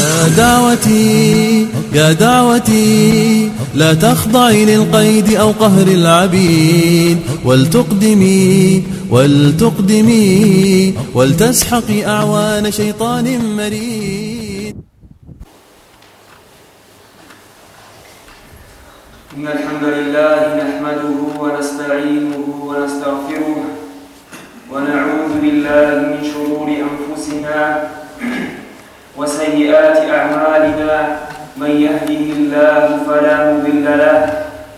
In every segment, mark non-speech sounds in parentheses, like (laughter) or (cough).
يا دعوتي يا دعوتي لا تخضعي للقيد أو قهر العبيد. ولتقدمي ولتقدمي ولتسحقي أعوان شيطان مريد. إن الحمد لله نحمده ونستعينه ونستغفره ونعوذ بالله من شرور أنفسنا وسيئات أعمالنا من يهده الله فلا مضل له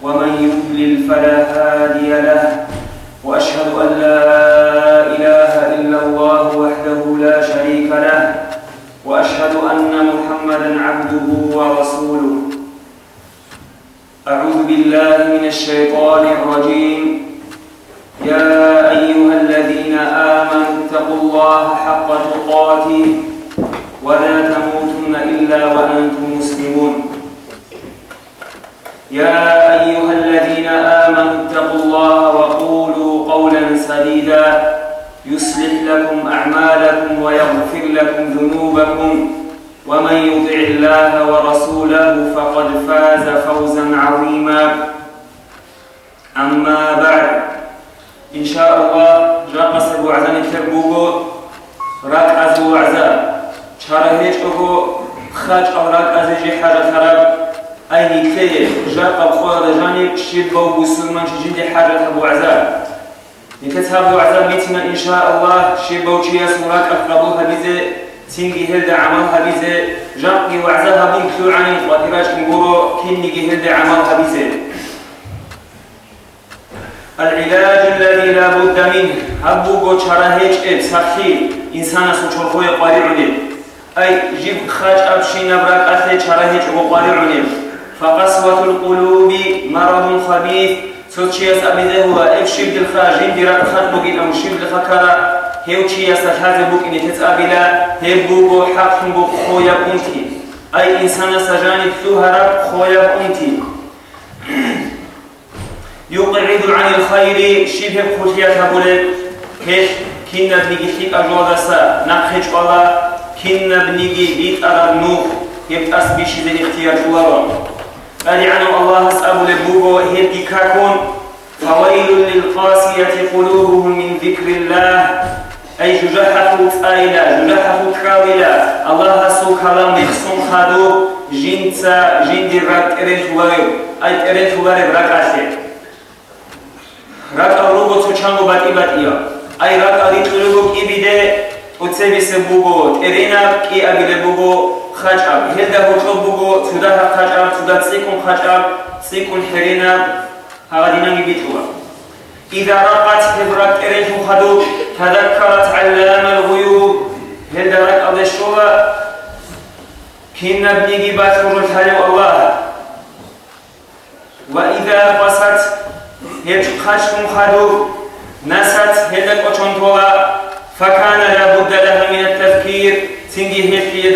ومن يضلل فلا هادي له وأشهد أن لا إله إلا الله وحده لا شريك له وأشهد أن محمدا عبده ورسوله. أعوذ بالله من الشيطان الرجيم. يا أيها الذين آمنوا اتقوا الله حق تقاته ولا تموتن إلا وأنتم مسلمون. يا أيها الذين آمنوا اتقوا الله وقولوا قولا سديدا. يصلح لكم أعمالكم ويغفر لكم ذنوبكم. ومن يطع الله ورسوله فقد فاز فوزا عظيما. أما بعد إن شاء الله رقص وعزن التربوغو رك چرا هیچ او خرج آورد از اینجی حاجه خراب. اینی که جرق و خود رجانی کشید با مسلمان جدید حاجه ابو عزاب نكت ابو عزاب بيتنا ان شاء الله شي بوكي اسمك اقربوها بيزه تنجي هلدا ها بيزه جاقي وعزاها بين كل کن خاطراش کنگی هل هلدا عمال حبیزه. العلاج الذي لا بد منه. ابو گوچره هیچ اب سخی. انسان سوچوخوی قاری علی علم اي جيب خاج اب شين برك اثي چرهج ابو قاري علم فقسوة القلوب مرض خبيث سوتشياس ابيده هو افشي بالخاج ديرات خات بوغي ام شيب لخكرا هيو تشياس حاجه بوك اني تتابلا هبو گو حق بو خويا بونتي اي انسان سجاني ثهرب خويا بونتي يقعد عن الخير شبه خشية بولد كش كنا بنيجي خيك أجوادسا نقش ولا كن بنيجي بيت أرى نوف يبقى أسبيش ذي اختيار جوارون قال عنو الله أسأب لبوبو هيرجي كاكون فويل للقاسية قلوبهم من ذكر الله. أي ججحفوت آيلا ججحفوت كاولا الله سو كلام يخصم خادو. جنسا جندي رات إرنت وغيو أي إرنت وغيو رات أسير رات أروبو تشانو بات إبات إيا أي رات أريد لغوك إبيده. ბუგო ტერენა კი აგილე ბუგო ხაჭა ჰედა ბუჭო ბუგო ცუდა ხაჭა ცუდა ციკუნ ხაჭა ციკუნ ჰერინა ჰაგადინა მიგიჭუა إذا رقت هبرت إريج خدو تذكرت علام الغيوب هذا رقب الشوى كنا بنيجي باتور الله وإذا بسط هيك خشم خدو نست هيك قشنطولا فكان لابد لها من التفكير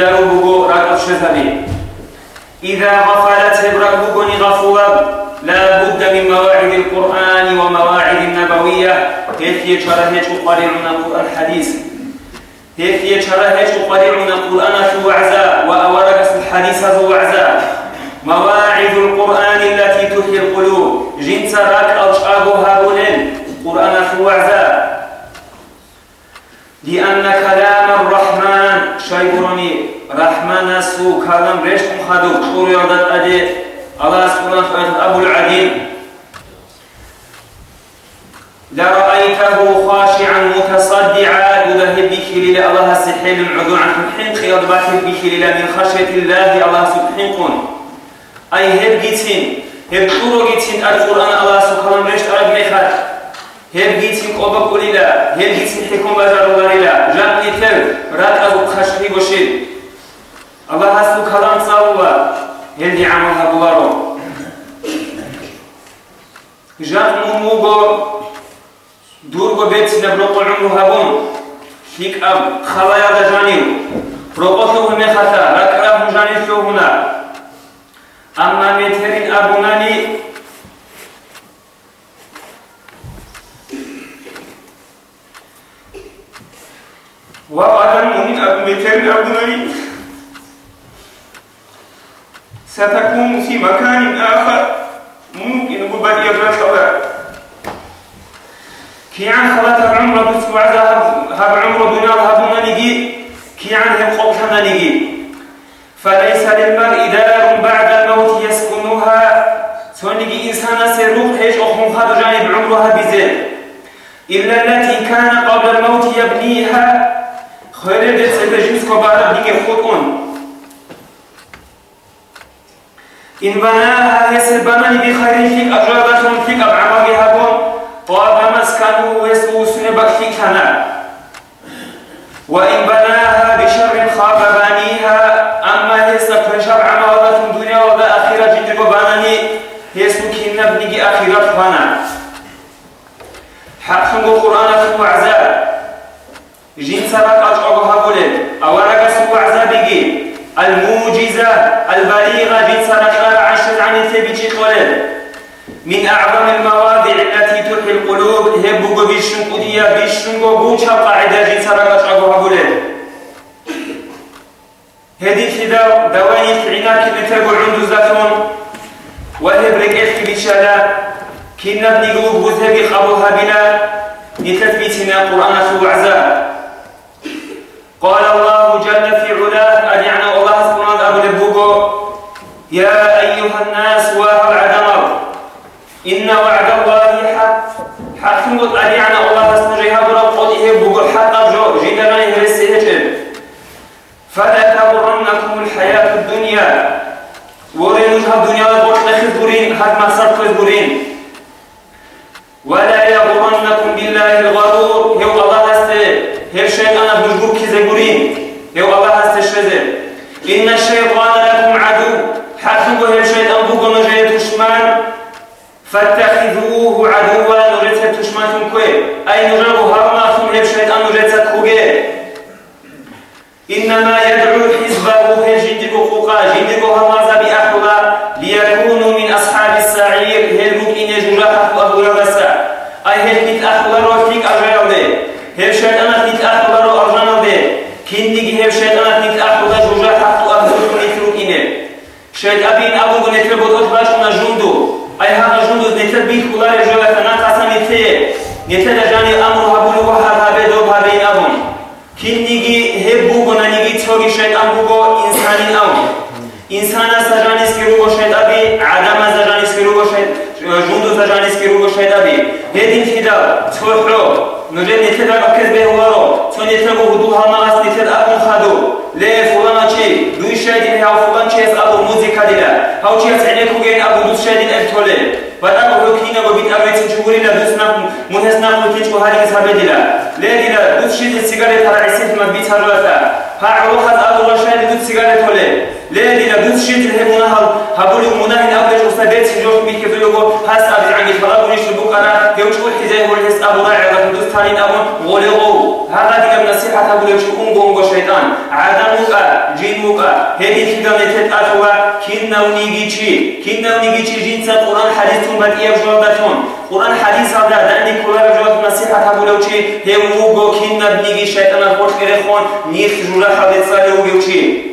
بوغو راكب شثبي إذا غفلت هبرك بوغني غفوة لا بد من مواعظ القرآن ومواعظ النبوية. هيك يشرى هيك قريعنا الحديث. هيك يشرى هيك قريعنا القرآن في وعزا وأورق الحديث ذو وعزا مواعظ القرآن التي تحيي القلوب جنس راك أشعاب هابولين قرآن وعزا لأن كلام الرحمن شيبرني رحمن سو كلام ريش خدو قول ستكون في مكان آخر. ممكن الخبر كي عن خلات العمر بس وعد هب عمر دنيا هب نيجي كي عن هم خوفنا نيجي فليس للمرء دار بعد الموت يسكنها. سونيجي إنسان سيروح هيش أخم خد جانب عمرها بزين. إلا التي كان قبل الموت يبنيها. خير دل سيدجنس كبارا بيجي خطون إن بناها يسر بناني بخير فيك أجابتهم فيك أبعمال هبون طاب مسكنه وسوسن بكفي كنا وإن بناها بشر خاب بانيها أما هسا بشر عمالة دنيا ولا آخرة جدك باناني هسا كنا بنجي آخرة فانا حق خنقو قرآن في وعزاء جين سبك أجعبها بولد أولا سوى عزاء بيجي الموجزة البليغة سبك عشر عن الثبت قولد من أعظم المواضع التي تحيي القلوب هبوغو بيشن قدية بيشن بوچا قاعدة سرقة شعبها بولد هذه كده دواني فعنا كده تقول عنده زاتون. وهب رقيت بيشالا كنا بنقول بوثبي خبوها بلا لتثبيتنا قرآن في وعزاء قال الله أريعنا الله سنجيها برب قده بقول حق أبجو جيدا غنيه رسيهجل فلا تغرنكم الحياة الدنيا. ورين وجه الدنيا بوش لخذ برين حد ما صار خذ برين ولا يغرنكم بالله الغرور. هو الله هسته. هل شيء أنا بجبور كذا برين هو الله هسته شذر إن الشيطان لكم عدو. حتى هو هل شيء أنبوغ نجاية دشمن. فاتخذوه عدوا له 5, أين جاب هرما يشهد أنه جلسة خوغي إنما يدعو حزبه هجندك قوقا جندك هرمازا بأحوغا ليكونوا من أصحاب السعير هلوك إن يجولا حقو أبو يغسا أي هلكت أخبرو فيك أجرعو دي هلشهد أنا فيك أخبرو أرجانو دي كندك هلشهد أنا فيك أحوغا جوجا nete nete da jani amru habulu wa harabe do babe avun kinnigi hebu gonanigi tsori shaytan bugo insani avun insana sajani skirugo shaytabi adama sajani skirugo shaytabi jundu sajani skirugo shaytabi hedin hida tsohro nuje nete da bakez be huwa تو نتلا هدو هما أس نتلا أكون خدو ليه فلان چی دوی شاید ها فلان چیز ابو موزیکا دیلا هاو چیز عینکو گین ابو دوست شاید ارتوله بعد ابو کینا با بیت ابو تنجوری لا دوست نام منحس نام کیچ کو هاری حساب دیلا ليه دیلا دوست شید سیگارت ترا عیسیت ما بیت هرواتا ها روح از ابو رشاد دوست سیگارت توله ليه دیلا دوست شید الهمونا هل هبولو مناهن ابو جو سبت جو بیت که بلوگو هاس ابي عني فلا بنيش البقرة يوش كل حزاه هو الهس ابو راعي رقم دوست تانين ابو غولغو هذا ديك النصيحة ابو يوش اونغو اونغو شيطان عدمك جنوك هذه الكلمة تتأتوا كنا ونيجي كنا ونيجي جنس القرآن حديث بدء جوابتون قرآن حديث هذا دعني كل جواب نصيحة هقول لو شيء هو جو كنا بنيجي شيطان الخوش كريخون نيخ جورا حديث صالح وجو شيء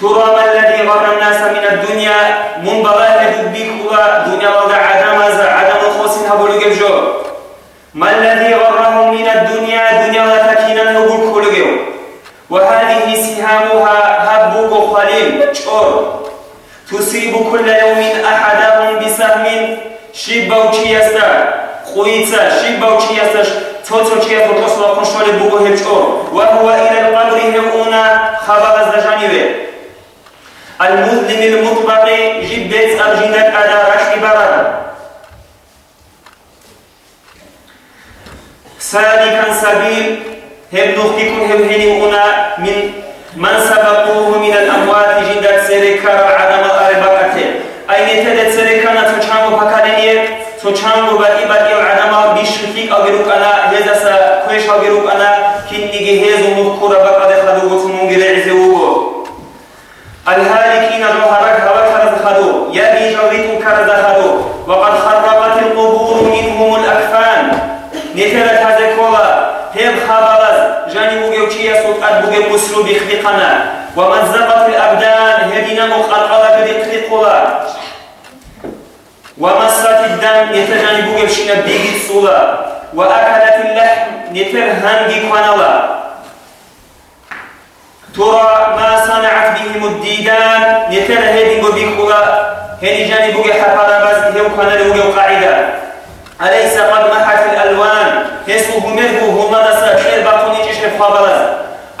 ترى ما الذي غر الناس من الدنيا من بلاه لدبيك هو دنيا وضع عدم عدم خوص هقول جو ما الذي غرهم من الدنيا دنيا وتكينا نقول كل وهذه سهامها هبوك خليل شور تصيب كل يوم أحدهم بسهم شبوشي يستا خويتا شبوشي يستا توتو كيف الرسول قنشول بوغو هبشور وهو إلى القبر هؤنا خبر الزجاني المظلم المطبق جبت أرجنك على رشد برد. سالكا سبيل هم نختكم هم هنئنا من من سبقوه من الأموات جندت سركر عدم الأربكة أين تدت سركنا تشامو بكالينية تشامو بدي بدي هم خبرز جاني بوغي وچيا سوت قد بوغي مسلو بخلقنا ومزقت الأبدان هدينا مقلقلة بدقلقلا ومست الدم يتجنب بشنا بيجي الصلاة وأكلت اللحم نترهم بقنلا ترى ما صنعت بهم الديدان نترهدين بكلا هني جانبوك حفارة بس هيو كان له قاعدة. أليس قد محت الألوان؟ نسا خير باقوني جيش بخابلز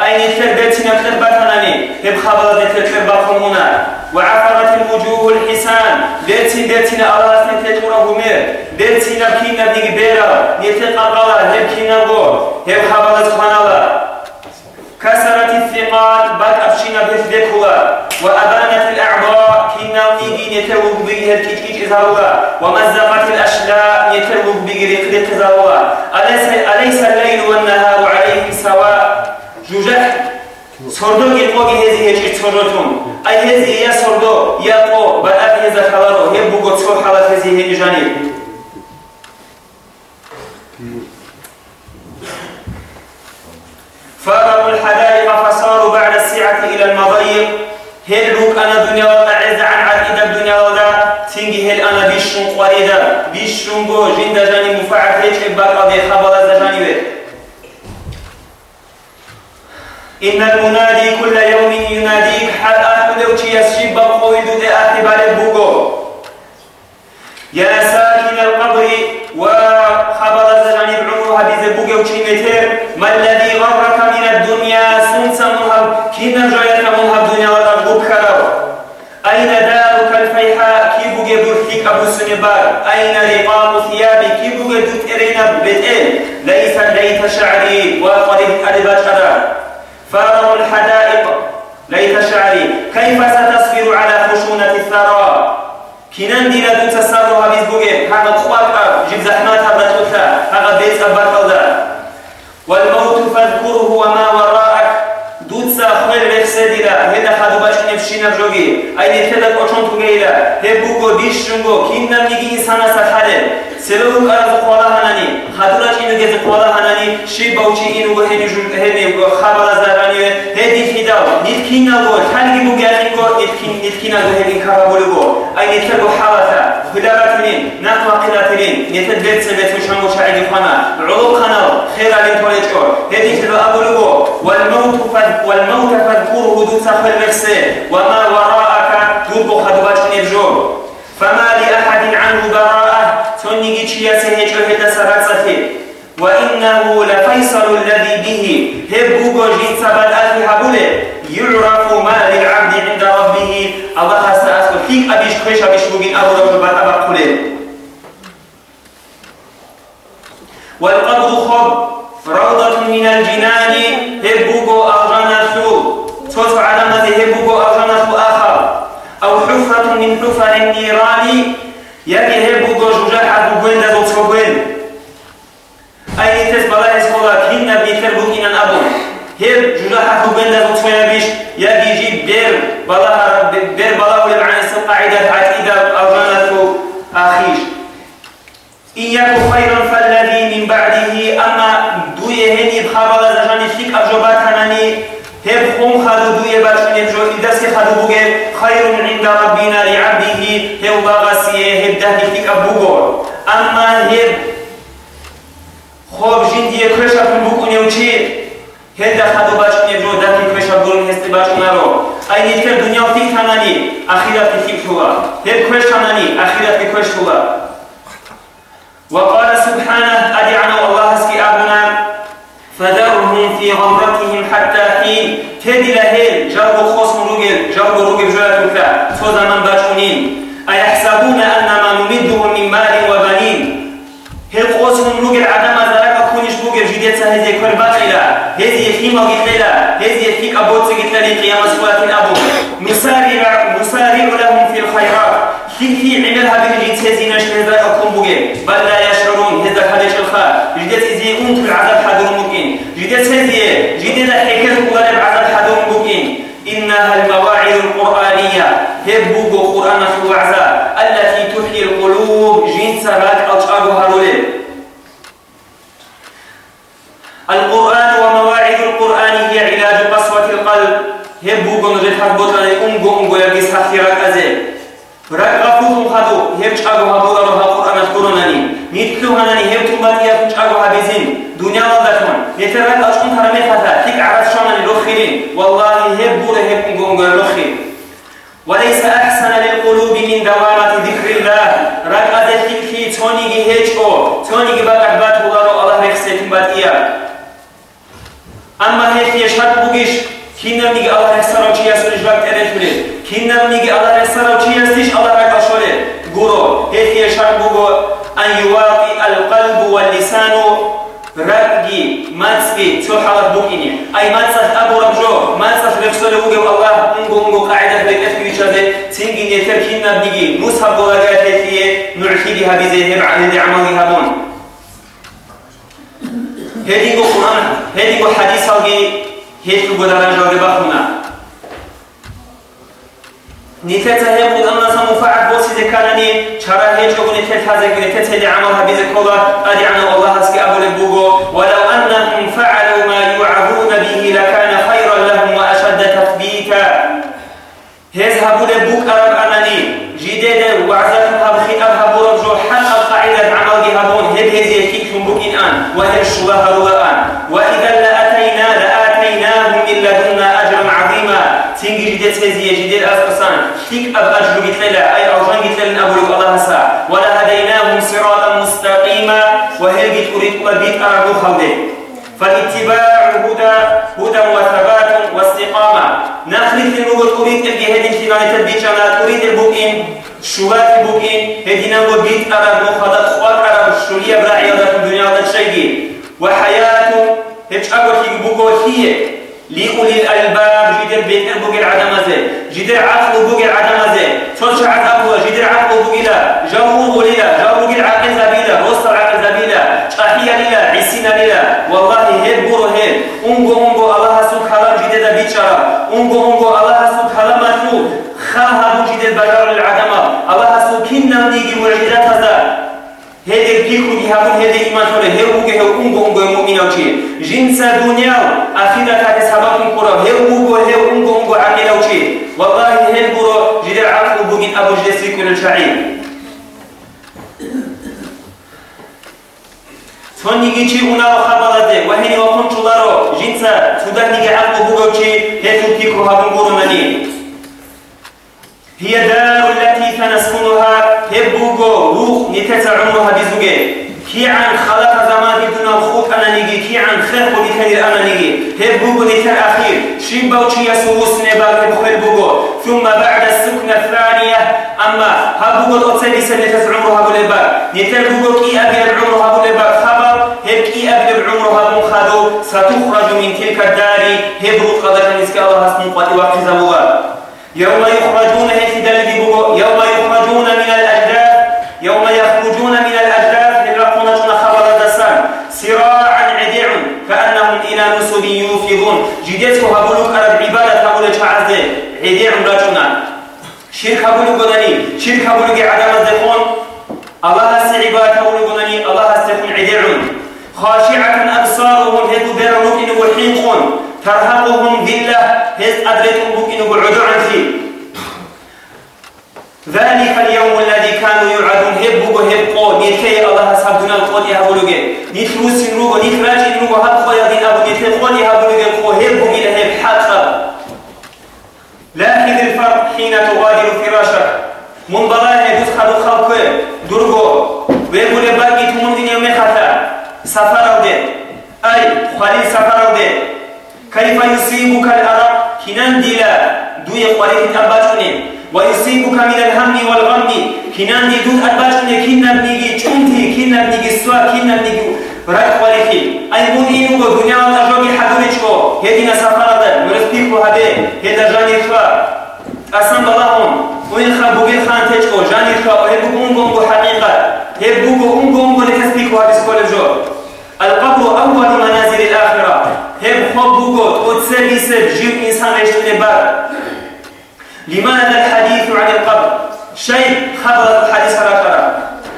أين تربتنا تربتناني بخابلز تربتنا وعفرت الوجوه الحسان. بيرتين بيرتين أراس نتلتورا همير بيرتين بكينا بيغبيرا نتقاقلا هبكينا بو. هبخابلز خانالا كسرت الثقات بل أفشنا بثبكها وأبانت الأعضاء. كنا نيجي نتوق به الكتكيت إزاوها ومزقت الأشلاء نتوق به رقلق إزاوها أليس, الليل والنهار عليه سواء؟ جوجح سردو يقوغي هذه هيك تسردتون أي هذه يا سردو؟ يقو. بل أبي هذا خلالو. يبقو تصور حالة هذه هي جانب فارقوا الحدائق فصاروا بعد السعة إلى المضيق هل بوك أنا دنيا وقعز عن عقيدة الدنيا ودا تنجي هل أنا بيشون قريدا جند جاني مفاعل هيك إباك أبي خبر جاني بيت إن المنادي كل يوم يناديك حال أهل لو تي يسشب بقوي دود أهل بوغو يا ساكن القبر وخبر زجاني بعمرها بزبوغ وشيمتر ما الذي غرك من الدنيا سنس مهب كنا جايك مهب دنيا ورغب كرو أين دارك الفيحاء كي بوغ برحيك أبو سنبار أين بوغ بتئل ليس ليت شعري وقرب أربا شرا فارغ الحدائق ليت شعري. كيف ستصبر على خشونة الثرى؟ كنان دينا دون تسرها بيزبوغي هذا خواقع جيب زحمات هذا توتا هذا بيت أبار والموت فاذكره وما وراءك. دوتسا خويل بخسديلا هذا خدو باش نفشينا بجوغي اي نتدا قوچون توغيلا هبوغو بيشونغو كيننا ميگي انسانا سخاله سبب ارز قولا هناني خدوراش اینو گز قولا هناني شي باوچي اینو گو هني جون هني خبر زراني هدي فيداو نيت كينا گو تانگي بو گالين گو نيت كين نيت كينا گو هني كارا بولو اي نتدا حالتا خداراتين ناتوا قلاتين نتد بيت سبت وشانگو شاعي خانا علوم خانا خير علين توليچو هدي تبا ابولو والموت والموت فاذكره دوتا خلمكسي وما وراءك دوبو خدوات نبجو فما لأحد عنه براءة. تونيجي تشيا سهيجو هدا سراتسفي وإنه لفيصل الذي به. هبوغو جيت سبت أخي هبولي. يعرف ما للعبد عند ربه. الله سأسكت. فيك أبيش كويش أبيش بوغين أبو رجل بات أبقلي والقبض خب روضة من الجنان هبوغو أغنى ثوب توت على مذي هبوغو أغنى آخر أو حفرة من حفر النيران يكي هبوغو جوجاح بوغين دازو تفوغين أي تس بلا إسكولا كينا بيتر بوغين أبو. هب جوجاح بوغين دازو تفوغين يكي جيب بير بلا بير بلا معنى القاعدة حتى إذا أغنى ثوب آخيش. إن يكن خيرا فالذي من بعده. أما دوية هني بخابر زجاني فيك أجوبات هناني. هب خم خدو دوية باشون يبجو إدسي خدو بوغي خير عند ربنا لعبده ni hevbağasiye hebdahlilik abugor. Ama heb خوب جین دیگه کرشا کن بکنیم چی؟ هنده خدو بچون یه جو دکی کرشا برون هستی بچون رو. این دیگه دنیا فیک تنانی اخیرت فیک شوا هر کرش تنانی اخیرت کرش شوا وقال سبحانه ادي عنو الله اسكي ابنا فذرهم في غمرتهم حتى حين تدي لهل جرب خصم روجل جرب روجل جلال كفا سوزا من بر فيما قتلة هذه فيك أبوت قتلة قيام سوات الأبو نسارع نسارع لهم في الخيرات في في عملها بجديد تزين شهدا أكون بوجي بل لا يشعرون هذا حدث الخاء جديد إذا أنت العذاب حذر ممكن جديد هذه جديد الحكاية ولا العذاب حذر ممكن إنها المواعظ القرآنية هبوغ قرآن في الوعزة التي تحيي القلوب جنس بعد أشعارها رولي القرآن ومواعظ القرآن هي علاج قسوة القلب هب بوغون ريتها بوتاني أونغو أونغو يجيس حثيرك أزل رك غفوهم خدو هب شاغو هبولا روها قرآن تقولونني نيتلو هناني هب تمباتيا فنشاغو هبزين دنيا والدكمن نترك أشكون ترمي خطا تك عرف شونني لخيرين والله هب بولا هب أونغو أونغو لخير وليس أحسن للقلوب من دوامة ذكر الله. رك أزل تكي تونيجي هيجو تونيجي بقى بات الله رخصتين باتيا أما هي يشهد بوغيش كينامنيگه الله است نیش وقت ارد کنه كينامنيگه الله رسالو چی است نیش الله رکا شده گورو هیتی شرط بگو. أن يواطي القلب واللسان رقي ماتسكي تو حالت بوكيني أي ماتسات أبو ربجو ماتسات رفسول بوغو الله انغو انغو قاعدة لك أفكي شده تنجي نتر كينامنيگه مصحب بوغاقات هيتيه نعشيدها بزيهم عن هدينغو قرآن نتيجة هي بود أن نسمو فعل بوسي ذكرني شرع هيك يقول نتيجة هذا نتيجة اللي عملها بذكرة أدي عن الله هسك أبو لبوغو ولو أنهم فعلوا ما يوعظون به لكان خيرا لهم وأشد تثبيتا هذهبوا لبوك أرب أنني جديد وعزتهم هبخي أبهبوا رجو حل القاعدة عمل جهبون هذ هذه كيكم بوكين أن وهي الشبه روان وإذا لأتينا لآتيناهم من لدنا أجرا عظيما تنجي جديد هذه جديد أسقسان تيك أب أجلو جتلا أي أوجان جتلا أبو الله سا ولهديناهم صراطا مستقيما وهل جت أريد أبيت أرجو خلده. فالاتباع هدى هدى وثبات واستقامة. نخلي الموجود أريد الجهاد انتباه تبيتنا أريد البوكين شوات البوكين هدينا وبيت أرى خدت خوات أرى الشولية بلا عيادة الدنيا هذا الشيء وحياته هيك أقول في بوكو هي لأولي الألباب جدر بيت البوكي العدم زي جدر عقل بوكي العدم زي تنشع أبوه جدر عقل بوكي لا جو بوليلا جو بوكي العقل زبيلا وسط العقل زبيلا شاحية للا عسينا للا والله هيد بورو هيد أنغو أنغو الله سبحانه جدد بيتشارا أنغو أنغو الله سبحانه مطلوب خاها بوجد البشر العدم الله سبحانه نيجي معجزات هذا هذا بيكو يهابون هذا إيمان توله هو هو مؤمن أو شيء جنس دنيا أخيرا تاك سبب كورا هو هو هو أنغو أنغو عقل أو شيء. والله هل برو جد عقل بوجد أبو جسري كل الشعير تونيجي شيء أنا خبرته وهني وكون شلارو. جنس تودك نيجي عقل بوجد شيء. هذا بيكو هابون كورا مني. هي دار التي تنسكنها هبوغو روح نتسع عمرها بزوجي كي عن خلق زمان دون الخوك أنا نيجي كي عن خلق وديكني أنا نيجي هبوغو نتر أخير شيبا وشي يسوس نبال هبوغو بوغو ثم بعد السكنة الثانية أما هبوغو أتسلي سنة تسع عمرها بلبا نتر بوغو كي أبي عمرها بلبا خبر هب كي أبي عمرها بمخادو ستخرج من تلك الدار هبرو قدر نسك الله اسمه قد وقزبوها يوم يخرجون هيتدل شرك هبولوك قدني شرك هبولوك عدم الزخون الله سعبات هبولوك قدني الله استخون عديع خاشعة أبصارهم هدو بيرنوك إنه الحين ترهقهم ذلة هز أدريتهم بك إنه عن فيه ذلك اليوم الذي كانوا يعدون هبوا هبقوا نيتي الله سبحانه القول يهبلوغ نيتلو سنروغ نيتراجي نروغ هبقوا يدين أبو نيتي قول هبوا إلى هب حقا لاحظ الفرق حين تغادر فراشك. من بلاه يدوز خلو خلقه. درغو ويقول باقي تمون دنيا مخطا سفر أو أي خليل سفر أو كيف يصيبك الأرق؟ كنان ديلا. دوي قريه تباتوني ويصيبك من الهم والغم. دي دود أباتوني. كنا بنيجي چونتي. كنا بنيجي سوا. كنا بنيجي رأي قريه أي مدينو دنيا وتجوغي حدوريشكو هدينا سفر ده مرسبيكو هده هدا جاني خوا أسان بلاهم وين خابو بين خان تجكو جاني خوا وهبو أنغو حقيقة هبو أنغو أنغو لتسبيكو هذا سكول الجو القبر أول منازل الآخرة هم خب بوغوت وتسلي سب جيب إنسان يشتني بار لماذا الحديث عن القبر شيء خبر الحديث على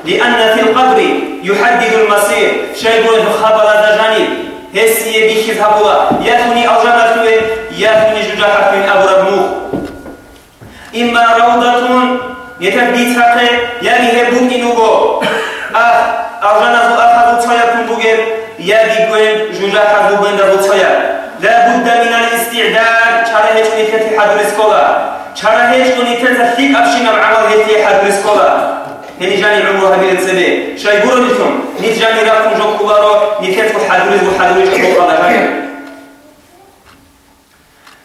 لأن في القبر يحدد المصير يقول خبر هذا جانب. هسي بيش يذهبوا يا ثني أرجمت يا ثني ججاحة من أبو إما روضة يتبدي تحقي يلي هبون إنوغو أخ أغنى أخذ تايا كنبوغي يلي قوين جوجا حذو بين دابو تايا لا بد من الاستعداد. چرا هیچ نیتی حد رسکولا. چرا هیچ نیتی تفیق افشین عمل هیتی نیتون نیت جانی رفتون جو کولارو نیتی تو حد رس و حد رس کو الله جانی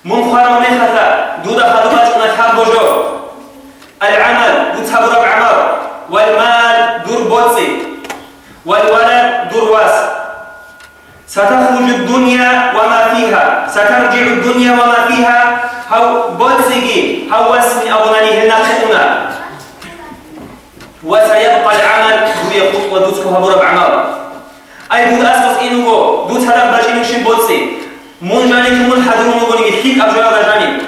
من خرام خطا دود خدمات نتحب بجو العمل بتحبر بعمر. والمال دور بوتسي. والولد دور واس. ستخرج الدنيا وما فيها. سترجع الدنيا وما فيها. هو بوتسيجي هو اسمي أغناني هنا خئنا وسيبقى العمل هو يقول ودوتك هبور بعمر أي بود أسقس إنه دوت هذا بجين شين بوتسي من جاني كمون حضرون مغني حيك أبجرا بجاني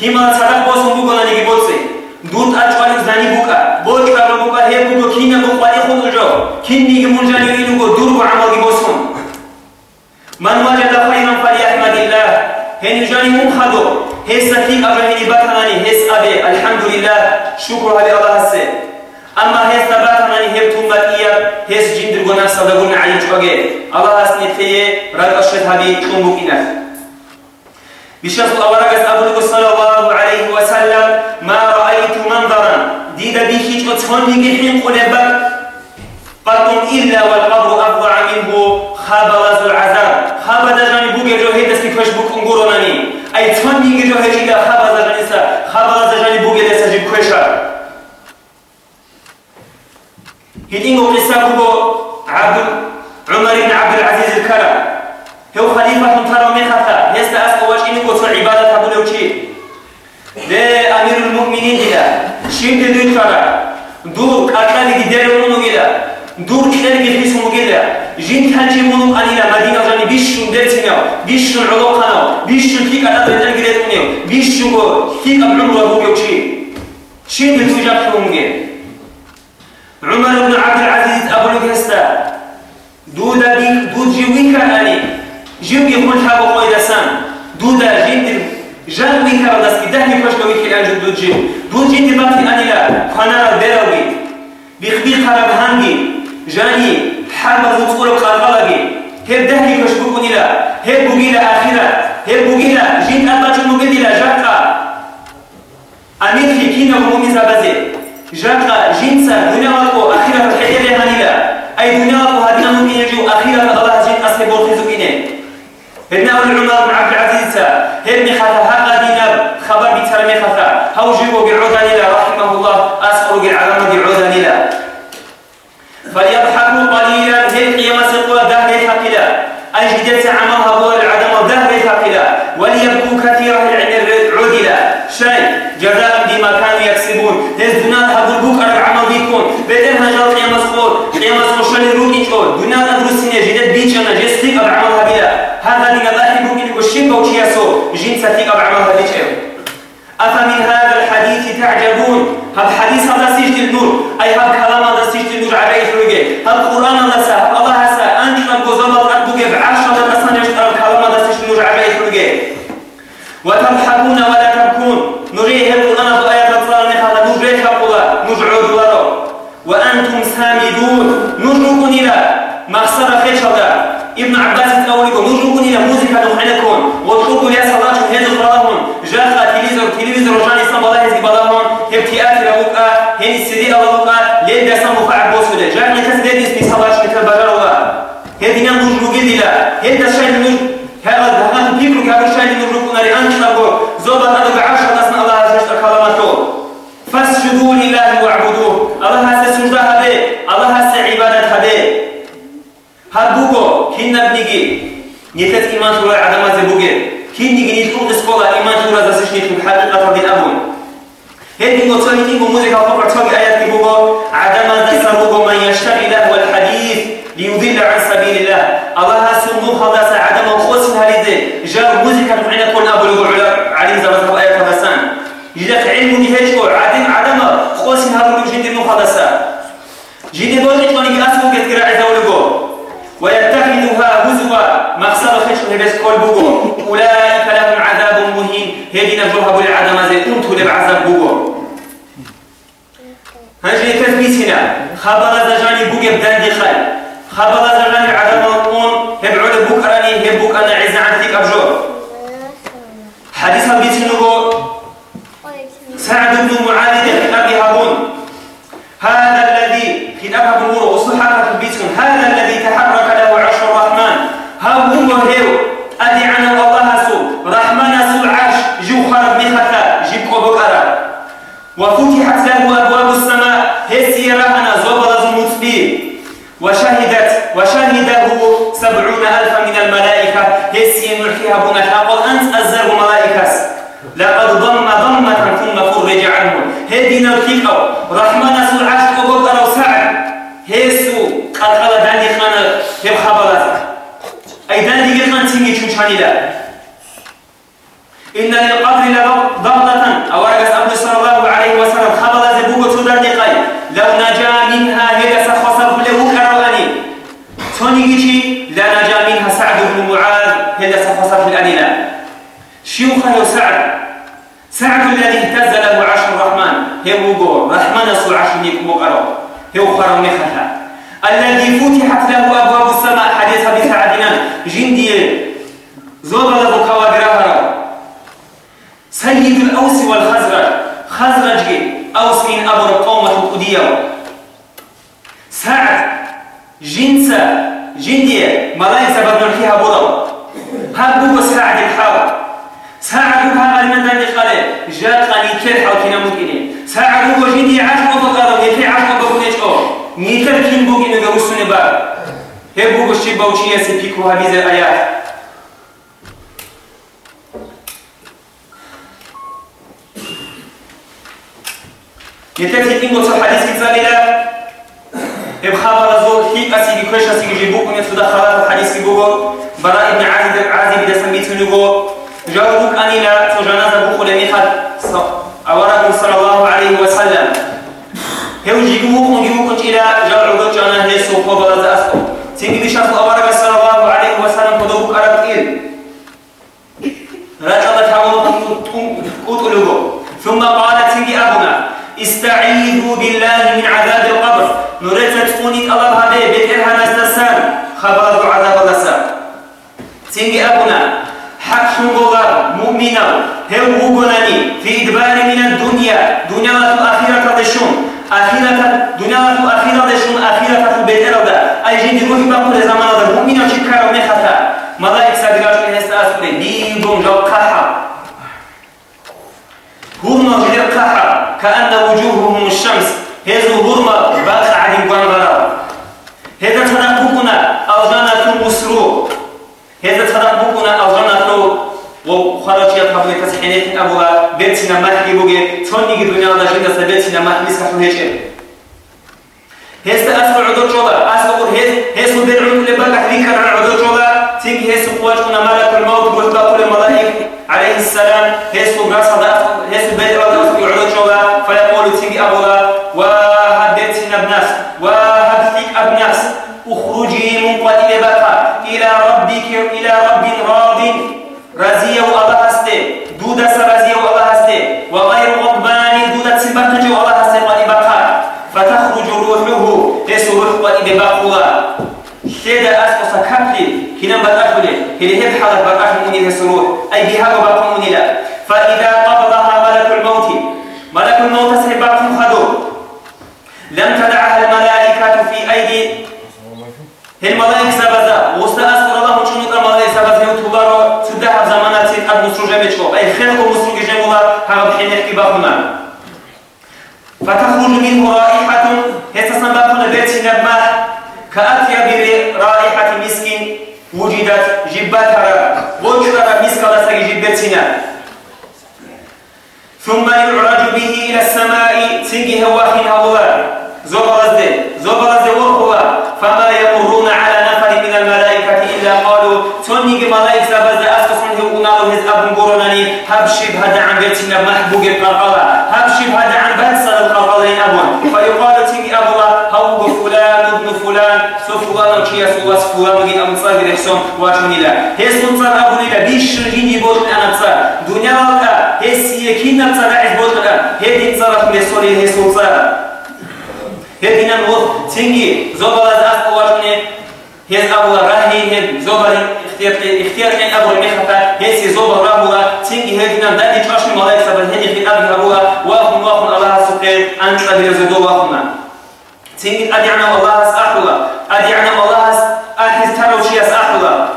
كما صدق بوسم بغناني بوتسي دوت أجوال زاني بوكا بوش كارو بوكا هي بوكا كينا بوكا يخون جو كيني من جاني إنه دور وعمل بوسم من وجد خيرا فليحمد الله هن جاني مخدو هس تيك أبهني باتناني هس أبي الحمد لله شكر هذه الله هسه أما هس باتناني هبتم باتيا هس sadagun alim chog'e ala asni teye rad ashid hadi chumbuk inaf بشخص الأوراقس أبلغ صلى الله و وسلم ما رأيت منظرا. ديد بي هيج قطفون نجحين قلبك قطم إلا والقبر أفضع منه خبرز العذاب خبر دجاني بوغي جوهي دستي كوش بوك انقروناني أي تفن نيجي جوهي جيدا خبر دجاني سا جانی دجاني بوغي دستي جيب كوشا هيد إنغو قصة عبد عمر بن عبد العزيز الكرم هو خليفة ترى مخفى يستا أسقو واش إنكو تو عبادة تبولو چي ده أمير المؤمنين إلى شين دي ترى دور قتل دي ونو إلى دور كتن في سموجيلا جين تانجي منو قليلا مدينة جاني بيشون دلتنيو بيشون علوقنا بيشون فيك على دلتن قلتنيو بيشون فيك بعمر أبوك يوشي شين دلتو جاب حومجي عمر بن عبد العزيز أبو الكستا دودا بيك دود جيويكا أني جيو يكون حابو قوي دسان. دودا جين جان ويكا ودسكي دهني كوش لويكي الأنجل دود جيو دود جين دباتي أني لا. خانا ديروي بيخبيق خرب هانجي. جاني. حرب وطول قرقلقي هل دهلي كشبكني لا. هل بقيلة آخرة. هل بقيلة جين أبا جنوبي لا جاكا أمير حكينا ومومي زبزي جاكا جنسا دنيا وطو آخرة الحيية هانيلا أي دنيا وطو هدنا ممكن يجو آخرة الله جين أسلي بورخيزو إنه هدنا أول عمر بن عبد العزيز هل مخاطا هاقا دينا خبر بيتر مخاطا هاو جيبو قرعودا رحمه الله أسألو قرعودا قرعودا فليضحكوا سقوى قيمة سقوى شل روكي تقول دنا أدرسين جدت بيتشنا جستيك أبعملها بلا هذا الله بوكي وشين بوكي يسو جين ستيك أبعملها بيتشنا أفمن هذا الحديث تعجبون؟ هذا حديث هذا سجد النور. أي هذا كلام هذا سجد النور عليه فرقه هذا القرآن هذا سا الله هسا أنت من قزمة أربوك بعشرة الأسنة يشتغل كلام هذا سجد النور عليه فرقه وتضحكون ولا تبكون نريه القرآن هذا آيات القرآن هذا نجريه قولا نجعود ورو وأنتم سامدون نجركم إلى مخسر خيش هذا ابن عباس تقولكم نجركم إلى موسيقى نخلكم وتقولوا يا صلاة هذا قرآن جاء تلفزيون تلفزيون رجاني سام الله يزكي بدلهم ابتئات لوكا هني السدي لوكا لين دسم مفعل بوسوده جاء نكس دي اسمي صلاة شكل بجروا هذه نام نجرو جديلا هذا الشيء نجر هذا هذا تفكروا هذا الشيء نجرو كنا لأنت نقول زوبة هذا بعشر ناس الله عز وجل كلامته فاسجدوا لله واعبدوه الله هسه سجدة هذه الله هسه عبادة هذه هربوغو كنا بنيجي نيتت إيمان تقول عدم زبوغي Quindi che il tuo scuola imatura da se في الحقيقة دي أبون هذه نقطة نيجي موزيكا فقط تقول آيات كبوغو عدم ذكره من يشتغي له الحديث ليضل عن سبيل الله الله سمو خلاص عدم خوص هذه جاب موزيكا معنا كل أبو لغو علي زبط آيات هسان يجاك علم نهاج عدم عدم خوص هذا جدي مخلصة جدي بوجه توني أسمو كتكرا عزا ولغو ويتخذها هزوا مخسر خشن بس كل بوغو أولئك لهم عذاب مهين هدينا جوها بولي عدم زي أنتو لبعزب بوغو. هنجي تثبيتنا خبر زجاني بوغي بدان خال. خبر زجاني عدم القون هبعو لبوكراني هبوك أنا عز عن ذيك أبجور. حديث بيتنو سعد بن معاذ أبي هارون هذا الذي في أبها بنور وصحابة البيتن هذا الذي تحرك له عرش الرحمن ها هو هيو أدي عنا الله سو رحمن سو العرش جو خرب بخطا جيب بكرة وفتحت له أبواب السماء هسي رهنا زبر المتبين وشهدت وشهده سبعون ألفا من الملائكة هسي نحيها بنا قال أنت أزر ملائكة. لقد ضم ضمة ثم فرج عنه هدينا الكيكو رحمنا سو العشق وقدر وسعد. هيسو قد قال داني خانا هب خبرات أي داني خان تيجي تشوشاني لا. إن للقبر لضغطة أو رجس أبو صلى الله عليه وسلم خبر زبوك تدرني قاي لو نجا منها هي سخصر له كرواني توني لا نجا منها سعد بن سخصر في الأنيلة شيوخه سعد. سعد الذي اهتز له عرش الرحمن. هو قول رحمن سو عرش نيك مقرو هو خرم مختا الذي فتحت له أبواب السماء. حديث بسعدنا جندي. زوب له كوادرها سيد الأوس والخزرج. خزرج أوس من ابر قومة قدية سعد. جنسة. جندي. ملايسة بدل فيها برو هابو سعد الحاوة. ساعدوك هذا المدن قال جاء قال يكر حاو كنا ممكنين. ساعدوك وجدي عاش وفقارو يكي عاش وفقونيش أو نيتر كين بوغي نغا وسوني با هي بوغو شي باوشي يسي بيكو هذه الآيات يتكي إنغو تحديث كتابنا بخبر زول هي أسيدي كويش أسيدي جيبوكم يتدخلات الحديث كبوغو براء ابن عازي عازي بدسن بيتنغو جاوبك أني لا تجنازة بخل ميخد أورد صلى الله عليه وسلم. هو جيبوك جيبوك إلى جاء عدو جانا هي سوف وبلد أسكو تيجي بشرط أورد صلى الله عليه وسلم قدوك أرد إل رجل تحاول قتلوه ثم قال تيجي أبنا استعيذوا بالله من عذاب القبر نريد تكوني الله هذا بيت إرهان استسان خبر عذاب الله تيجي أبنا حق شنغوغا مؤمنا هو وغناني في إدبار من الدنيا دنيا الآخرة دشون آخرة دنيا الآخرة دشون آخرة البيتر دا أي جند روحي بقول زمان دا مؤمنا شكرا ومختا ملائك سادقات من هستأسفل بيبون جو قحا هرما غير قحا كأن وجوههم الشمس هذو هرما باقع عدن قنغرا هذا تنقبنا أوزانة مسرور هذا تنقبنا أوزانة وخرج يا قبل تسحينات أبوها بيتنا محكي بوجي توني الدنيا لا شيء بس بيتنا محكي سكحو هيش هست أسر عدو جولا أسر هز هز بدرعون كل بقى حديك عن عدو جولا تيجي هز قواج كنا ملك الموت قلت كل الملائك عليه السلام هز قراص هذا هز بيت عدو عدو جولا فيقول تيجي أبوها وهديتنا بناس وهدتك أبناس اخرجي من قتل بقى إلى ربك إلى رب راض رزيه الله هسته دودا سرزيه الله هسته وغير غضبان دودا سبقته الله هسته قد بقى فتخرج روحه تسو روح قد بقوا كده أسقط كبلي كنا بدأخله هل هي حالة بدأخ مني الروح أي بها وبقى مني لا. فإذا قبضها ملك الموت. ملك الموت سيبقى خدو. لم تدعها الملائكة في أيدي. الملائكة سبزا وستأسقر الله شنو الملائكة سبزا يتبارو تدعها قد مسروجة أي خلق مسروجة جمولا هم بحين يحكي باهما فتخرج منه رائحة. يتصنع باقنا بيت نبماح كأطيب رائحة. وجدت جبتها وجدت مسك لسك جبتنا ثم يعرج به إلى السماء تنجي هواخين الله زبرزد زبرزد فلان ابن فلان سو فلان وشيا سواس فلان وجي أمصار بيحسون واشوني لا هي سنصار أبوني لا بيش رجيني بوت أنا تصار دنيا وكا كينا تصرع بوتنا هدي تصرف مسؤولي هسول صار هدي نمو تنجي زبالة أس قواشني هز أبو راهي هد زبالة اختيار اختيار من أبو المخفى هسي زبالة رابولا تنجي هدي نم دادي تشاشني ملايك سبب هدي في أبو هبولا واخن واخن الله سبحانه أنت أبي رزدو واخنا تنجي أدعنا الله أحولا أدعنا الله أحس تروا شيء أحولا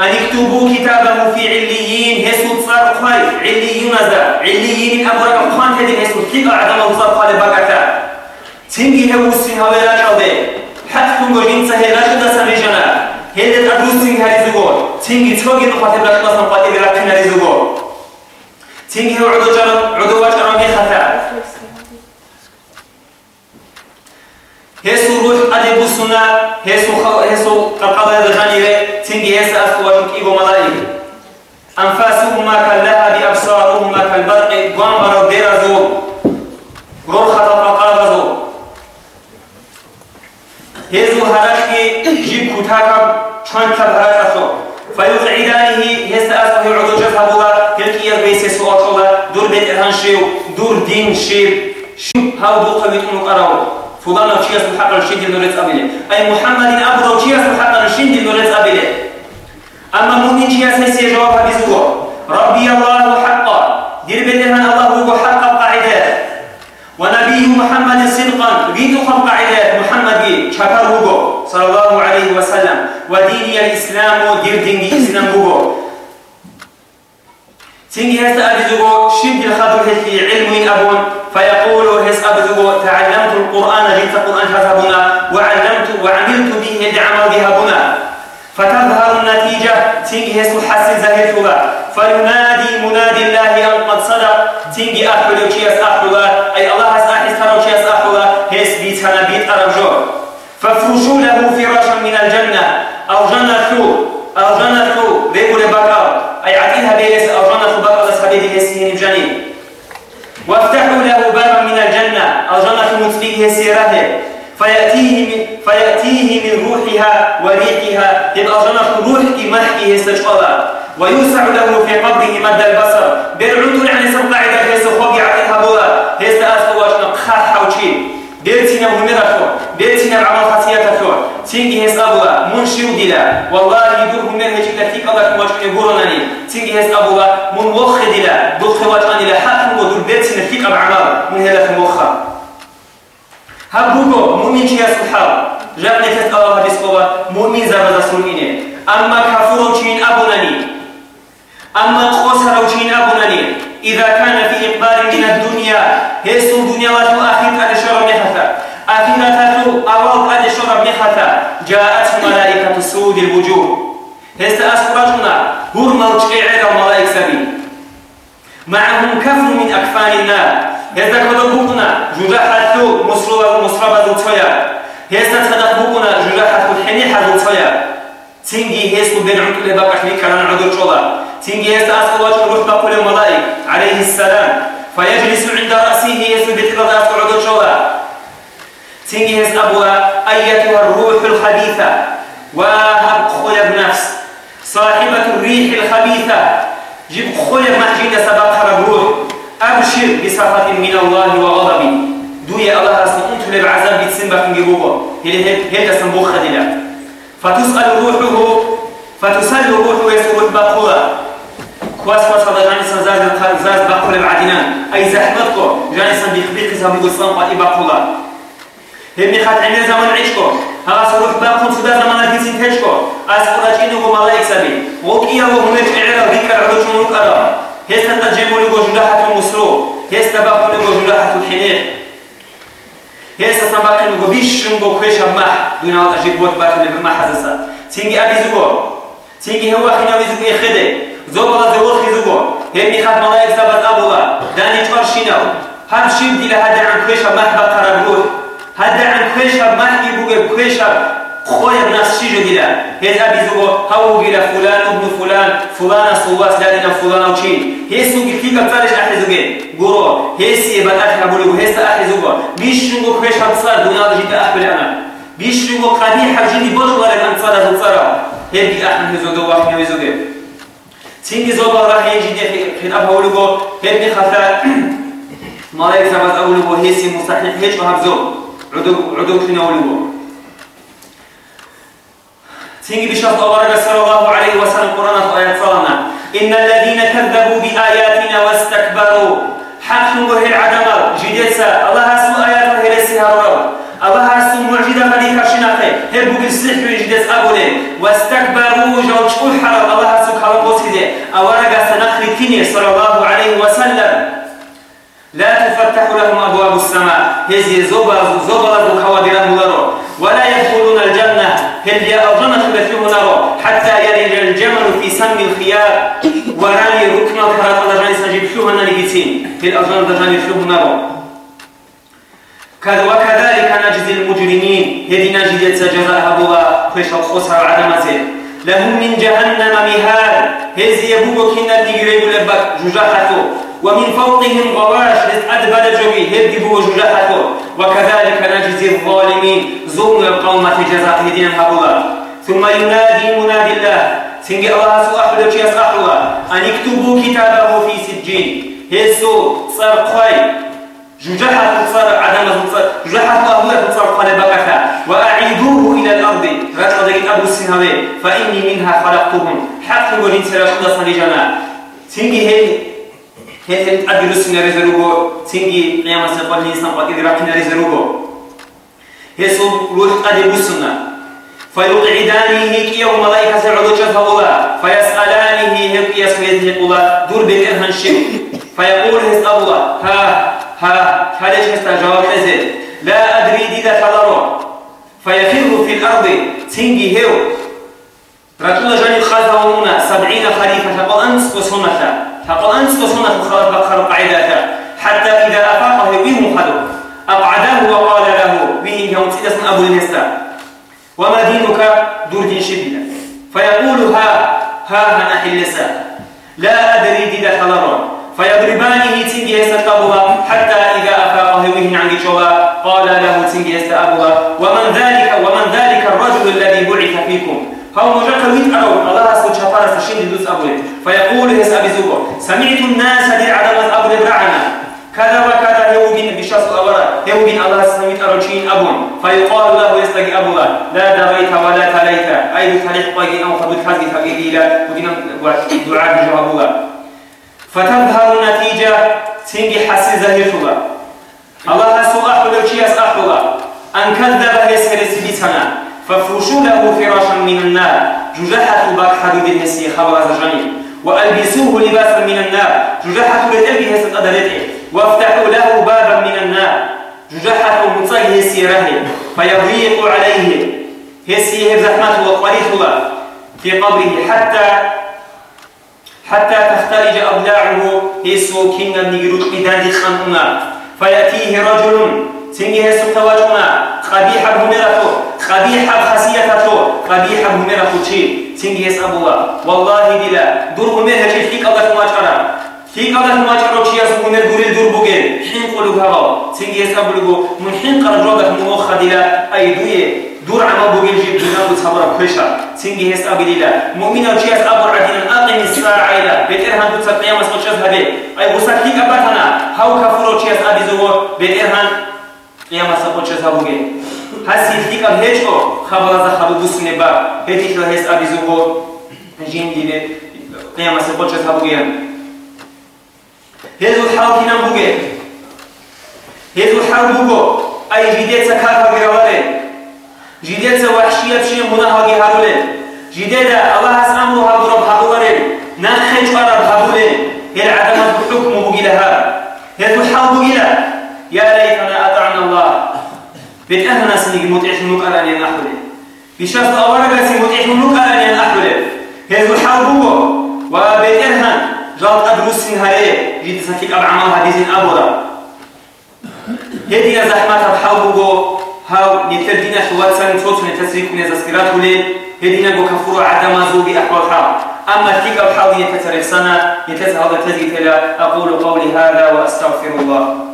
أن يكتبوا كتابه في عليين هسو تصار خاي عليين هذا عليين أبو رقم خان هذه هسو كيف أعدم وصار خالي بقتا تنجي هو السين هوا لا شوده حتى كم قرين سهل لا شده سميجنا هل تدرس تنجي هذه زوجو تنجي تفوقي نقطة بلا شده سنقطة بلا كنا هذه زوجو تنجي هو عدو جرم عدو وجرم يخطأ هسو روح أدب السنة هسو خو هسو قرقبة الغنيرة تنجي هسا أسواجك إيغو ملائكة أنفاسهما كاللهب أبصارهما كالبرق برو ديرزو روح القابزو هزو هرشكي جيب كتاكب چون كب هرشكو فيقعدانه هسا أسوه عدو جفهبولا تلك يربيسي سؤال دور بيت إرهان دور دين شيب. شو؟ هاو دو قويت أنو قراو. فلان چیاس حق الشند نورت أبله أي محمد أبو چیاس حق الشند نورت أبله أما مؤمن چیاس هسي جواب بزوجه ربي الله حقا دير بدهن الله هو حق القاعدات ونبي محمد صدقا بيدو خلق قاعدات محمد شكر هو صلى الله عليه وسلم ودين الإسلام دير دين الإسلام هو هسه أبزوجو شد الخضر هسي علم أبون فيقول هس أبزوجو تعلمت القرآن جئت القرآن حسبنا وعلمت وعملت به دعم بهبنا فتظهر النتيجة تنجي هس حسن زهرتها فينادي منادي الله أن قد صدق تنجي أحلو كيس أحلو أي الله هس أحس ترى كيس أحلو هس بيتنا بيت أرجو فافرشوا له فراشا من الجنة أو جنة أو جنة بيقول بكر أي عتيها بيلس أو جنة بكر لسحبيب يسيهن بجنين وافتحوا له بابا من الجنة أو سيرته فيأتيه من فيأتيه من روحها وريحها. تبقى جنة روح محكي هستشقلا ويوسع له في قبره مد البصر. بيرعوتون يعني سبقا عدا هست خوغي بولا هست أسقوا أشنا خاح حوشين بيرتنا مهمرة بيرتنا بعمل خاصية فور تيجي هس أبولا منشي ودلا والله يدور هيك تكتيك الله كم وجه يقولونني تيجي هس أبولا من وخ دلا دوخ وجهني لا حق ودور بيرتنا فيك بعمل من هلا في مخا هبوكو مؤمن شيء سبحان جاب نفس الله بسقوا مؤمن زبد سلمينه أما كفر شين أبونني أما قصر شين أبونني إذا كان في إقبال من الدنيا هيسو الدنيا واتو أخير قد شرب نحثا أخيرتاتو أول قد شرب نحثا جاءت ملائكة سود الوجوه هيستا أسقرتنا هرم الجعيد الملائك سبي معهم كفر من أكفان النار هيستا كدبوكنا جراحة مصربة مصربة زوتويا هيستا تدبوكنا جراحة الحنيحة زوتويا تنجي هيسو بين عمق لبقى حليك على عدو شولا تنجي هيستا أسقرتنا روح بقول الملائك عليه السلام فيجلس عند رأسه يثبت رضا أسقرتنا شولا تنجي هيس أبوها أيتها الروح الخبيثة وهب خلب نفس صاحبة الريح الخبيثة جيب خلب محجينة سبقها الروح أبشر بسخط من الله وغضب دوية الله أصلا أنت لبعذاب بتسنبك نجيبوه هي هي تسنبوخ دلا فتسأل روحه فتسأل روحه يسوع بقوة كواس كواس هذا جاني سن زاز زاز بقول بعدنا أي زحمتكو جاني سن بيخبيك سن بيقول سن قاتي بقولا هم خات عمل زمان عيشكو هذا سروح بقول سدا زمان الجسم تشكو أسقط أجينه ملاك سبي. وكيا وهم يجعل ذكر على شنو كذا هسه تجيبوا لي جلاحة المسلو هسه بقول لي جلاحة الحنيح هسه سباق لي بيش شنو كويش مح دون هذا أجيب وقت بقول لي ما حزسا تيجي أبي زوجو تيجي هو خينا ويزوجو يخده زوبلا زور خيزوجو هم يخد ملاك سبت أبولا داني ترشينو هم شيب دي لهذا عن كويش مح بقرا بروح هذا عن كويش مح يبوجي كويش Ходят нас чижу гиля. Хез абизуго хаву гиля фулан убну фулан, фулана сувас лядина фулан учин. Хез суги фика цариш ахизуге. Гуро, хез си ебат ахрабулигу, хез та ахизуго. Мишругу хвеш хапсар дунада жита ахбеляна. Мишругу кади хабжини боду варек анцара зуцара. Хеги ахни хизуге вахни визуге. Синги зоба рахи жиде хин ахаулуго, хебни хафа. (clears throat) Малайк сабаз аулуго, хеси мустахих хеч вахабзо. Удук шинаулуго. عدو كنا أولو بو تيجي بشرط أورد صلى الله عليه وسلم قرآن آيات صلانا إن الذين كذبوا بآياتنا واستكبروا. حق نقول العدم جديد الله سو آيات هلسي هارو الله سو معجزة فدي كشناقه هبو بالسحر جديد أبوله. واستكبروا جو شكول حرام. الله سو كلام بوسيده أورد سنخلي تيني صلى الله عليه وسلم لا تفتح لهم أبواب السماء. زبر زبر كوادر مدرو ولا يدخلون الجنة. هل يا الجمل في سم الخيار وراني ركن الخرات الله سنجيب شو هنا نجيتين هل أظن دجاني شو نارو وكذلك نجزي المجرمين هذه نجد جزاء الله خيش الخسر عدمته لهم من جهنم مهاد هذه يبوغو كنا تجري لبك ججاحته. ومن فوقهم غواش أدبل جوي هدي بو ججاحته. وكذلك نجزي الظالمين ظلم القومة جزاء هدين هبولا ثم ينادي منادي الله سنجي الله سوء أحد وشي الله أن اكتبوا كتابه في سجين هسو صار قوي ججحت صار عدم صار ججحت أهوية صار بكتا وأعيدوه إلى الأرض رأت لديك أبو السنهوي فإني منها خلقتهم حتى ولين سرى الله صلى سنجي هي هي أدلو سنة رزروبو سنجي قيامة سنقل الإنسان قد إدراكنا رزروبو هي روح قد بسنا فيقعدانه يوم ملائكة سعودة شفاولا فيسألانه هي قياس ويزهق الله دور بكرهن شيء فيقول هس الله ها ها هذا هستا جواب نزل لا أدري ديدا تلارو فيخر في الأرض تنجي هيو رتولا جاني خاذا سبعين خريفة تقول أنس وسنة تقول أنس وسنة خلق بخرق عيداتا حتى إذا أفاقه بهم خلق أقعده وقال له بهم يوم سيدة أبو الهستا وما دينك دين شبنا فيقول ها ها هنا حلسا لا أدري ديدا تلارو فيضربانه تنجي يستقبها حتى إذا أفاقه وهن عن جوا قال له تنجي يستقبها ومن ذلك ومن ذلك الرجل الذي بعث فيكم؟ هو مجرد ويت أرو الله سبحانه وتعالى سشين دوس أبوه. فيقول هس أبي زوبو سمعت الناس دي عدم أبو برعنا كذا وكذا يوجين بشخص أورا يوجين الله سمعت أروشين أبون فيقال له يستقي أبوه. لا دريت ولا تليت. أي تليت قاقي أو خبط حزي حقيقي لا ودينا دعاء جوابوه فتظهر نتيجة تنجي حسي زهيرتها الله سوء أحوال وشياس أحوال أن كذب يسهر سبيتنا ففرشوا له فراشا من النار. ججحة باك حدود النسي خبر زجاني وألبسوه لباسا من النار. ججحة لتلبي هسة أدلته وافتحوا له بابا من النار. ججحة متصيه سيره فيضيق عليه هسيه زحمته وقريته في قبره حتى حتى تخترج أضلاعه هيسو كنا نيرو إدان خانونا. فيأتيه رجل سنجي هيسو تواجونا قبيح بهمرته قبيح بخسيته قبيح بهمرته شيء سنجي هيس أبوه. والله دلا دور هشي فيك الله ماجرا хингалат маҷаро чи аз мунер гурил дур буген ҳинқулугаро сингиеса булугу. Мун ҳинқараҷодах муно хадила айдуе дур ама бугил жиб дунабу сабра кӯша. Сингиес абилила. Мумино чи аз абур адинан ақими сарайла бетер ҳан дуца қиямас мо чаз хабе ай гусак хига батана ҳав кафуро чи аз абизуво бетер ҳан қиямаса мо чаз хабуген ҳасил хига ҳечко хабалаза хабу гусунеба бетишла ҳес абизуво жин диве қиямаса мо чаз хабуген هذو الحال كنا بوجي هذو الحال بوجو أي جديد سكافة جروالي جديد وحشية بشيء مناهجي هارولين جديدة الله هس أمرها ضرب هارولين نخج أرب هارولين هي العدم الحكم بجلها هي الحال بجلها يا ليتنا أطعنا الله بيت أهنا سنيك متعش منك أنا أن أحولين بشرط أورا سي متعش منك أنا أن أحولين هي الحال بجو وبيت أهنا جالت أدرس هاري جيد سكيك أبعمال حديث أبورا هذه زحمة الحال بجو هاو نتردينا حوات سان صوت نتسريك من زسكرات ولي هدينا بو كفور عدم زوبي أحوال حال أما تلك الحال يتسرق سنة يتسرق هذا تزيد أقول قولي هذا وأستغفر الله.